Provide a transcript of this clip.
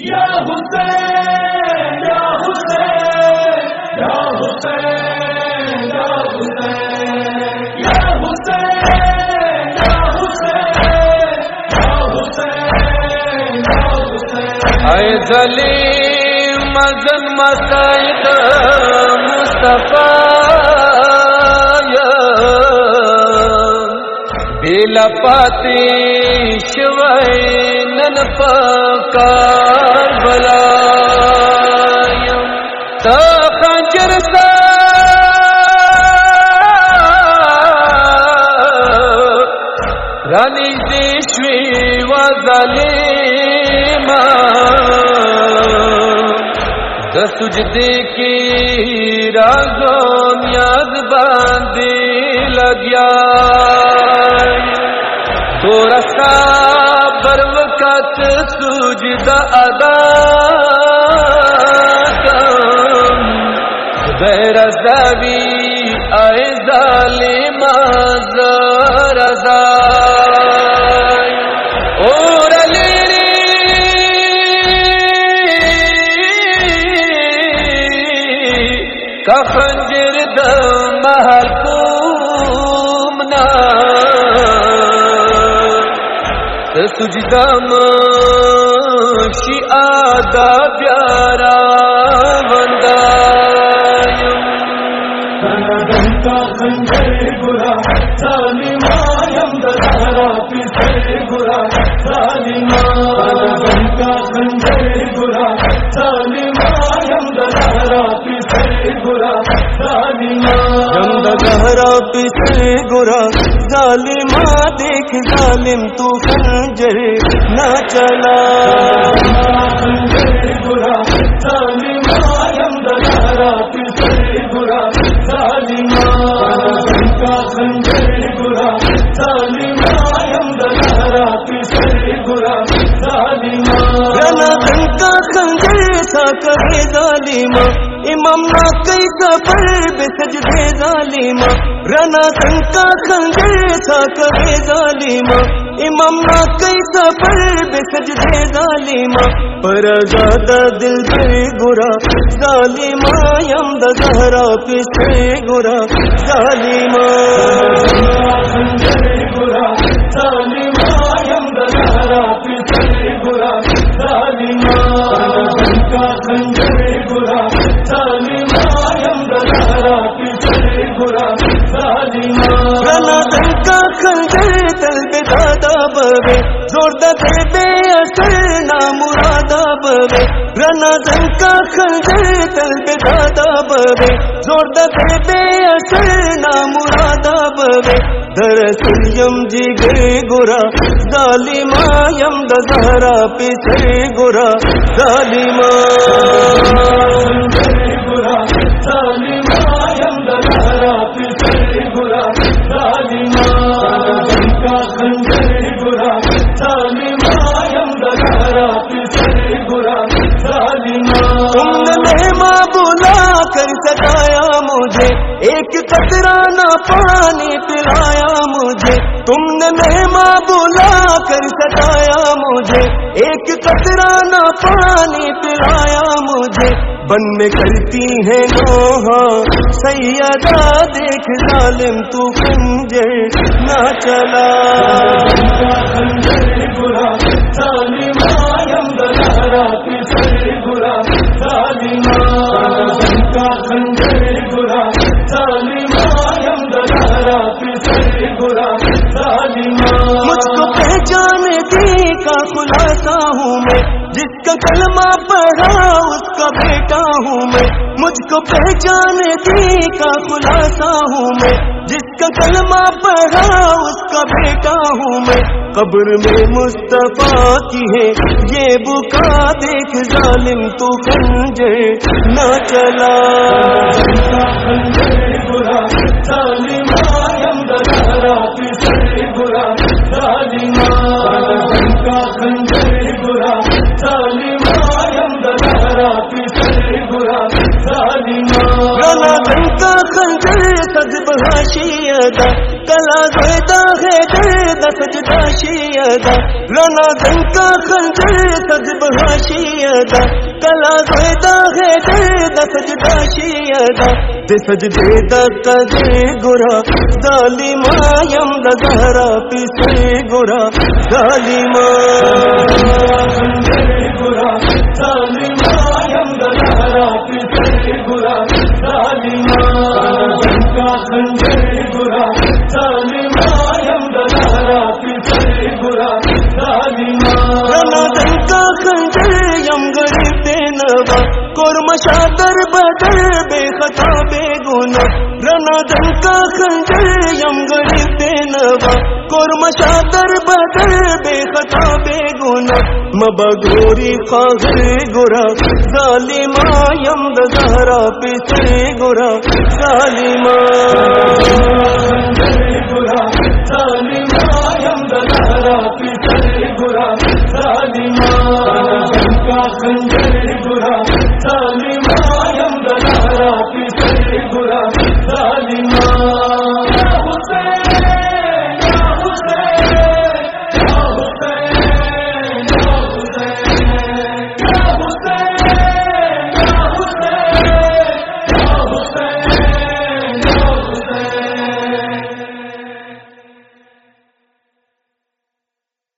یا حسین یا حسین یا حسین یا حسین یا حسین یا حسین یا حسین یا حسین۔ اے ظلیم مزن مسائد مصطفیٰ۔ بیلا پاتی شوئی نن پکار بلایم تا خنجر سا رانی دیشوی و ظلیما د سجدے کی رازوں نیاز رسا بروقت سوجد ادا غیر زوی اے ظالم رضا اور علی کا خنجر دم محل کو سجدہ ماشی آدھا پیارا برا ظالما دیکھ، ظالم تو خنجر نہ چلا۔ برا ظالما برا ظالما کا سنگر تھا کبھی ظالما مما کئی کا پر بے سجدے ظالما رنا کا خنجر تھا کرے ظالما امما کئی کا پر بے سجدے ظالما پر زیادہ دل سے گرا ظالما یم دہرا پہ سے گرا؟ ظالما بوے، زور دے بے اثر نا مرادا بوے۔ رنا دنکا خنجر دل بے دادا بوے۔ زور دے بے اثر نا مرادا بوے۔ دراصل جی یم جی گئے گورا ظالما یم دا زہرا پیسے گورا ظالما قطرہ نہ پانی پلایا مجھے۔ تم نے مہماں بلا کر ستایا مجھے۔ ایک قطرہ نہ پانی پلایا مجھے۔ بن میں کرتی ہے نوحا سیدہ دیکھ ظالم تو کنجر نہ چلا۔ کا خلاصہ ہوں میں، جس کا کلمہ پڑھا اس کا بیٹا ہوں میں۔ مجھ کو پہچان دی کا خلاصہ ہوں میں، جس کا کلمہ پڑھا اس کا بیٹا ہوں میں۔ قبر میں مصطفیٰ کی ہے، یہ بکا دیکھ ظالم تو خنجر نہ چلا۔ کا خنجر سج بہاشی ادا کلا دیتا ہے درد سجداشی ادا رانا گن کا خنجر سج بہاشی ادا کلا دیتا ہے درد سجداشی ادا دے سجدے دا کجے گرا دالی مایم دا زہرا پیسے گرا۔ دالی ماں شادر بدر بے خطا بے گنا رنا دن کا خنجر یم غریب دے نوا، قرم شادر بدر بے خطا بے گنا مبگوری خاغر گرا ظالما یم دا زہرا گرا۔ ظالما